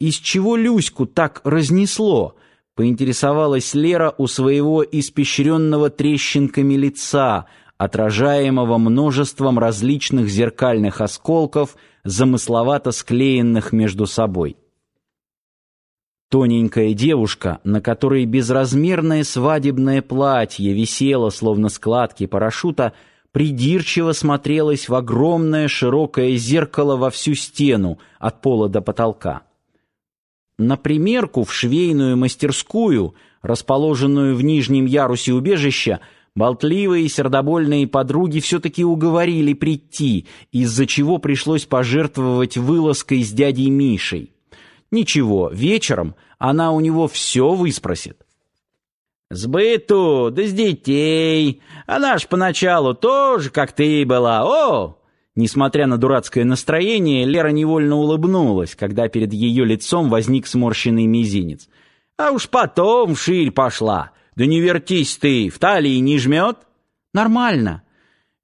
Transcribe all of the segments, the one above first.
Из чего Люську так разнесло? Поинтересовалась Лера у своего испещренного трещинками лица, отражаемого множеством различных зеркальных осколков, замысловато склеенных между собой. Тоненькая девушка, на которой безразмерное свадебное платье висело, словно складки парашюта, придирчиво смотрелась в огромное широкое зеркало во всю стену, от пола до потолка. На примерку в швейную мастерскую, расположенную в нижнем ярусе убежища, болтливые сердобольные подруги все-таки уговорили прийти, из-за чего пришлось пожертвовать вылазкой с дядей Мишей. Ничего, вечером она у него все выспросит. «Сбыту, да с детей. Она ж поначалу тоже, как ты была. О!» Несмотря на дурацкое настроение, Лера невольно улыбнулась, когда перед ее лицом возник сморщенный мизинец. «А уж потом шиль пошла. Да не вертись ты, в талии не жмет?» «Нормально».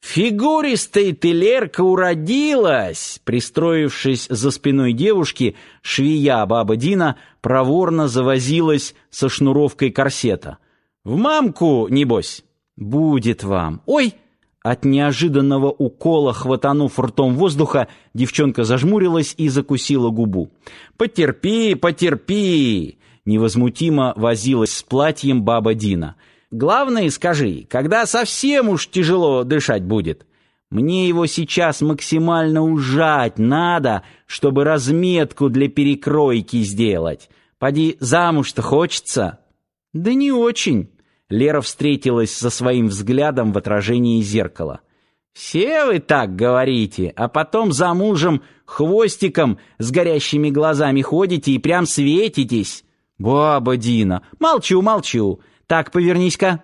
«Фигуристой ты, Лерка, уродилась!» Пристроившись за спиной девушки, швея баба Дина проворно завозилась со шнуровкой корсета. «В мамку, небось?» «Будет вам». «Ой!» От неожиданного укола, хватанув ртом воздуха, девчонка зажмурилась и закусила губу. «Потерпи, потерпи!» Невозмутимо возилась с платьем баба Дина. «Главное, скажи, когда совсем уж тяжело дышать будет?» Мне его сейчас максимально ужать надо, чтобы разметку для перекройки сделать. Поди замуж-то хочется?» «Да не очень». Лера встретилась со своим взглядом в отражении зеркала. «Все вы так говорите, а потом за мужем хвостиком с горящими глазами ходите и прям светитесь». «Баба Дина, молчу, молчу. Так, повернись-ка».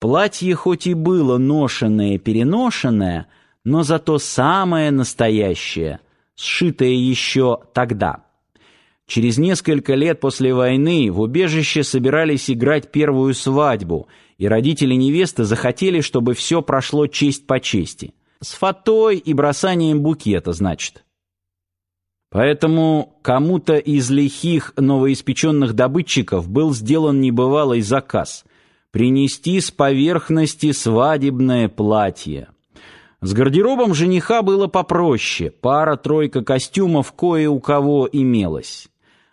Платье хоть и было ношенное-переношенное, но зато самое настоящее, сшитое еще тогда. Через несколько лет после войны в убежище собирались играть первую свадьбу, и родители невесты захотели, чтобы все прошло честь по чести. С фатой и бросанием букета, значит. Поэтому кому-то из лихих новоиспеченных добытчиков был сделан небывалый заказ принести с поверхности свадебное платье. С гардеробом жениха было попроще, пара-тройка костюмов кое у кого имелось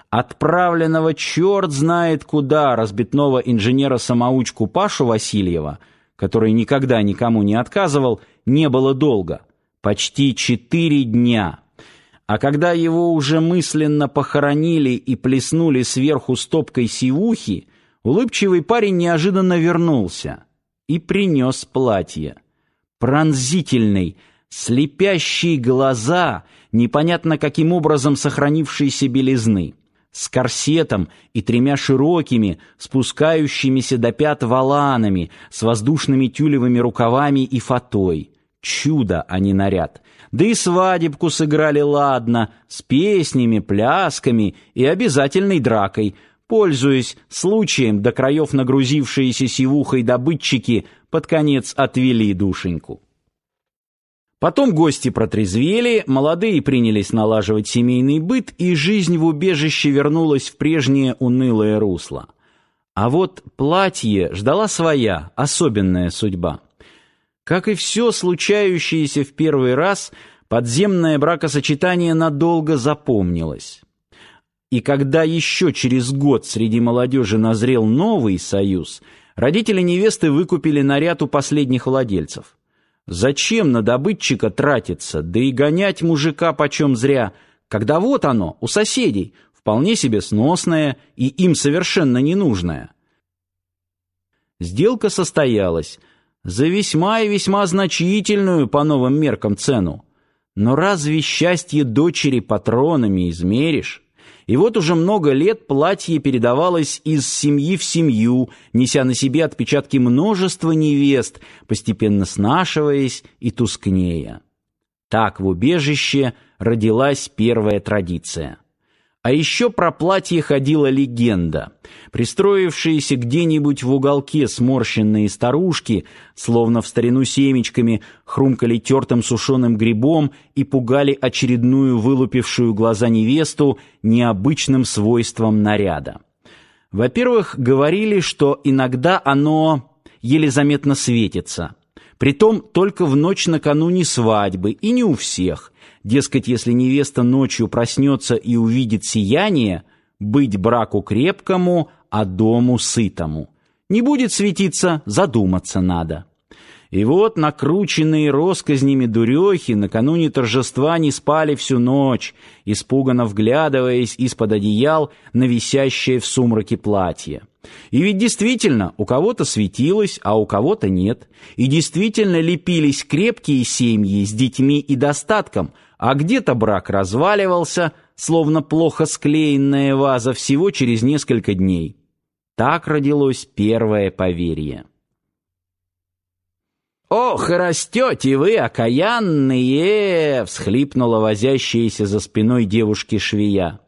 отправленного черт знает куда разбитного инженера-самоучку Пашу Васильева, который никогда никому не отказывал, не было долго. Почти четыре дня. А когда его уже мысленно похоронили и плеснули сверху стопкой сивухи, улыбчивый парень неожиданно вернулся и принес платье. Пронзительный, слепящие глаза, непонятно каким образом сохранившиеся белизны с корсетом и тремя широкими, спускающимися до пят воланами, с воздушными тюлевыми рукавами и фатой. Чудо, а не наряд. Да и свадебку сыграли ладно, с песнями, плясками и обязательной дракой, пользуясь случаем до краев нагрузившиеся сивухой добытчики под конец отвели душеньку. Потом гости протрезвели, молодые принялись налаживать семейный быт, и жизнь в убежище вернулась в прежнее унылое русло. А вот платье ждала своя, особенная судьба. Как и все случающееся в первый раз, подземное бракосочетание надолго запомнилось. И когда еще через год среди молодежи назрел новый союз, родители невесты выкупили наряд у последних владельцев. Зачем на добытчика тратиться, да и гонять мужика почем зря, когда вот оно, у соседей, вполне себе сносное и им совершенно ненужное? Сделка состоялась за весьма и весьма значительную по новым меркам цену. Но разве счастье дочери патронами измеришь? И вот уже много лет платье передавалось из семьи в семью, неся на себе отпечатки множества невест, постепенно снашиваясь и тускнея. Так в убежище родилась первая традиция. А еще про платье ходила легенда. Пристроившиеся где-нибудь в уголке сморщенные старушки, словно в старину семечками, хрумкали тертым сушеным грибом и пугали очередную вылупившую глаза невесту необычным свойством наряда. Во-первых, говорили, что иногда оно еле заметно светится. Притом только в ночь накануне свадьбы, и не у всех – Дескать, если невеста ночью проснется и увидит сияние, быть браку крепкому, а дому сытому. Не будет светиться, задуматься надо. И вот накрученные росказнями дурехи накануне торжества не спали всю ночь, испуганно вглядываясь из-под одеял на висящее в сумраке платье. И ведь действительно, у кого-то светилось, а у кого-то нет. И действительно лепились крепкие семьи с детьми и достатком, а где-то брак разваливался, словно плохо склеенная ваза всего через несколько дней. Так родилось первое поверье. «Ох, растете вы, окаянные!» — всхлипнула возящаяся за спиной девушки-швея.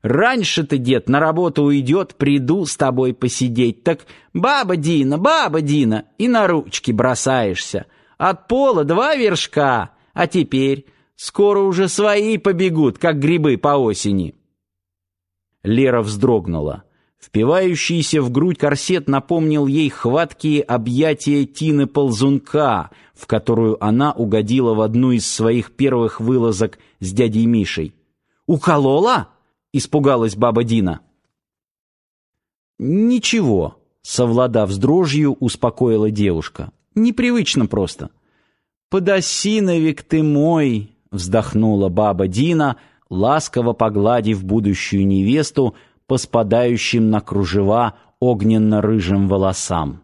«Раньше-то, дед, на работу уйдет, приду с тобой посидеть. Так баба Дина, баба Дина, и на ручки бросаешься. От пола два вершка, а теперь Скоро уже свои побегут, как грибы по осени. Лера вздрогнула. Впивающийся в грудь корсет напомнил ей хваткие объятия Тины Ползунка, в которую она угодила в одну из своих первых вылазок с дядей Мишей. «Уколола?» — испугалась баба Дина. «Ничего», — совладав с дрожью, успокоила девушка. «Непривычно просто». «Подосиновик ты мой!» вздохнула баба Дина, ласково погладив будущую невесту по спадающим на кружева огненно-рыжим волосам.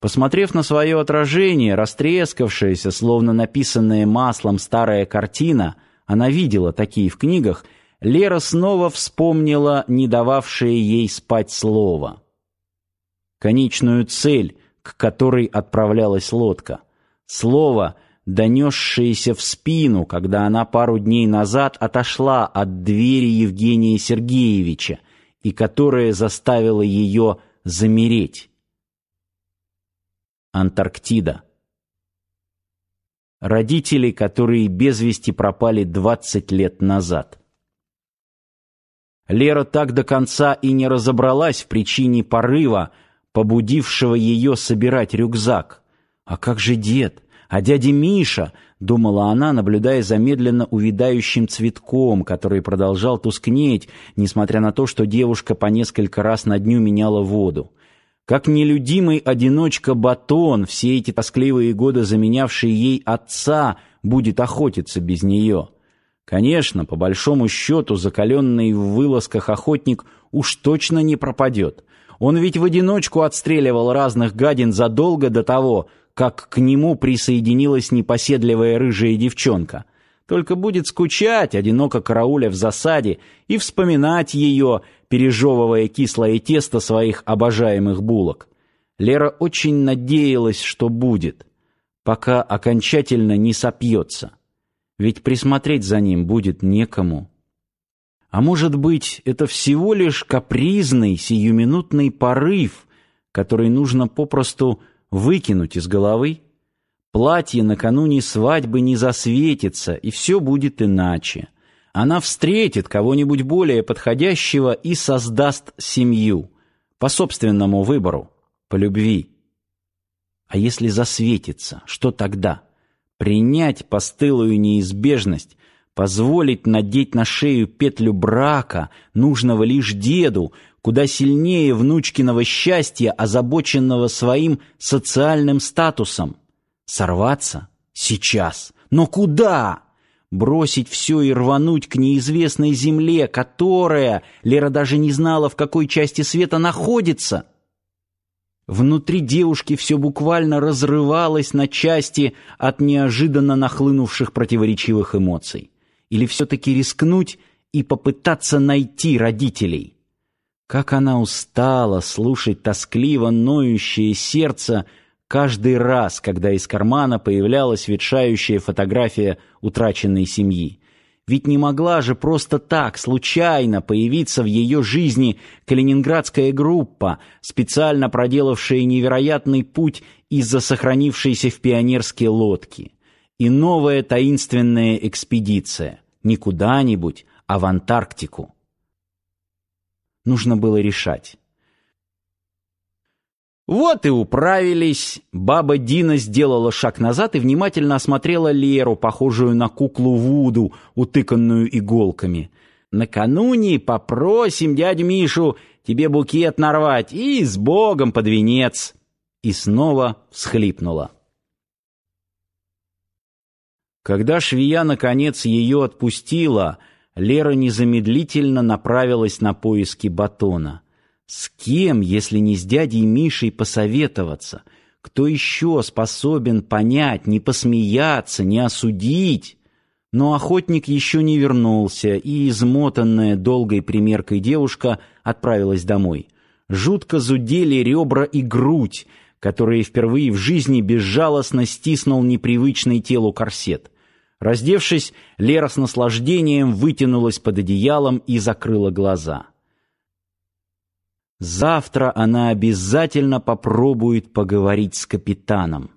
Посмотрев на свое отражение, растрескавшаяся, словно написанная маслом старая картина, она видела такие в книгах, Лера снова вспомнила не дававшее ей спать слово. Конечную цель, к которой отправлялась лодка. Слово — донесшееся в спину, когда она пару дней назад отошла от двери Евгения Сергеевича и которая заставила ее замереть. Антарктида. Родители, которые без вести пропали 20 лет назад. Лера так до конца и не разобралась в причине порыва, побудившего ее собирать рюкзак. А как же дед? А дядя Миша, думала она, наблюдая за медленно увядающим цветком, который продолжал тускнеть, несмотря на то, что девушка по несколько раз на дню меняла воду. Как нелюдимый одиночка Батон, все эти тоскливые годы заменявший ей отца, будет охотиться без нее. Конечно, по большому счету, закаленный в вылазках охотник уж точно не пропадет. Он ведь в одиночку отстреливал разных гадин задолго до того, как к нему присоединилась непоседливая рыжая девчонка. Только будет скучать, одиноко карауля в засаде, и вспоминать ее, пережевывая кислое тесто своих обожаемых булок. Лера очень надеялась, что будет, пока окончательно не сопьется. Ведь присмотреть за ним будет некому. А может быть, это всего лишь капризный, сиюминутный порыв, который нужно попросту выкинуть из головы, платье накануне свадьбы не засветится, и все будет иначе. Она встретит кого-нибудь более подходящего и создаст семью по собственному выбору, по любви. А если засветится, что тогда? Принять постылую неизбежность, позволить надеть на шею петлю брака, нужного лишь деду, куда сильнее внучкиного счастья, озабоченного своим социальным статусом. Сорваться? Сейчас. Но куда? Бросить все и рвануть к неизвестной земле, которая, Лера даже не знала, в какой части света находится. Внутри девушки все буквально разрывалось на части от неожиданно нахлынувших противоречивых эмоций. Или все-таки рискнуть и попытаться найти родителей? Как она устала слушать тоскливо ноющее сердце каждый раз, когда из кармана появлялась ветшающая фотография утраченной семьи. Ведь не могла же просто так, случайно появиться в ее жизни калининградская группа, специально проделавшая невероятный путь из-за сохранившейся в пионерские лодки. И новая таинственная экспедиция. Не куда-нибудь, а в Антарктику. Нужно было решать. Вот и управились. Баба Дина сделала шаг назад и внимательно осмотрела Леру, похожую на куклу Вуду, утыканную иголками. Накануне попросим дядю Мишу тебе букет нарвать и с Богом под венец. И снова всхлипнула. Когда швея наконец ее отпустила, Лера незамедлительно направилась на поиски батона. С кем, если не с дядей Мишей, посоветоваться? Кто еще способен понять, не посмеяться, не осудить? Но охотник еще не вернулся, и измотанная долгой примеркой девушка отправилась домой. Жутко зудели ребра и грудь, которые впервые в жизни безжалостно стиснул непривычный телу корсет. Раздевшись, Лера с наслаждением вытянулась под одеялом и закрыла глаза. Завтра она обязательно попробует поговорить с капитаном.